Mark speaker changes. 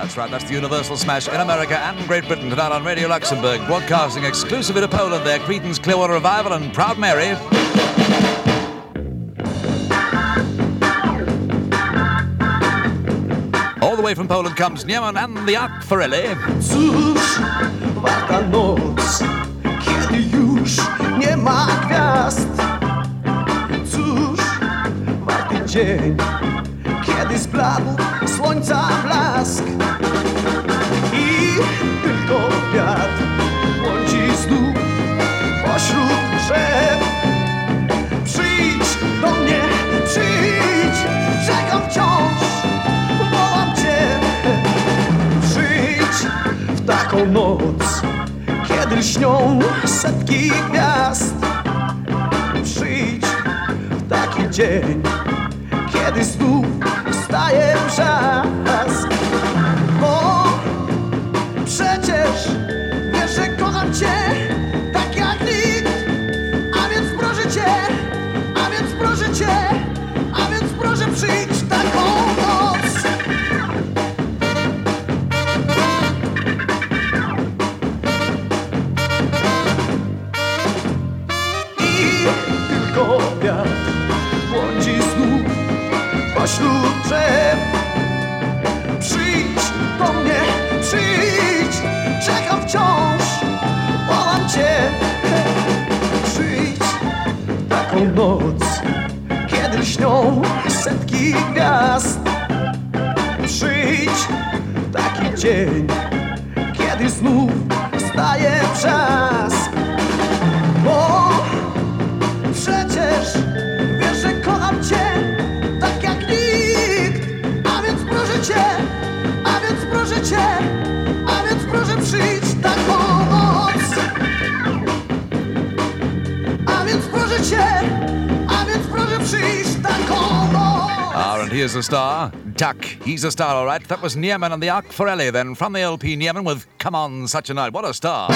Speaker 1: That's right, that's the universal smash in America and Great Britain tonight on Radio Luxembourg, broadcasting exclusively to Poland their Creedence Clearwater Revival and Proud Mary. All the way from Poland comes Nieman and the Akwarelli.
Speaker 2: Cóż, kiedy już nie ma gwiazd. Dzień, kiedy zbladł słońca blask. I tylko wiatr błądzi znów pośród drzew. Przyjdź do mnie, przyjdź, czekam wciąż, wołam cię. Przyjdź w taką noc, kiedy śnią setki gwiazd. Przyjdź w taki dzień, kiedy znów wstaje brzask. Bo przecież wiesz, że kocham cię tak jak nikt. A więc proszę cię, a więc proszę cię, a więc proszę przyjdź taką tylko wiatr drzew. Przyjdź do mnie, przyjdź, czekam wciąż, wołam cię. Przyjdź taką noc, kiedy śnią setki gwiazd. Przyjdź taki dzień, kiedy znów staje brzask. Cię, a więc proszę cię, a więc proszę taką noc. A więc proszę cię, a więc proszę przyjść taką noc.
Speaker 1: Ah, and here's a star. Duck, he's a star, all right. That was Nieman and the Arc Akwarelli then from the LP Nieman with Come On Such a Night. What a star.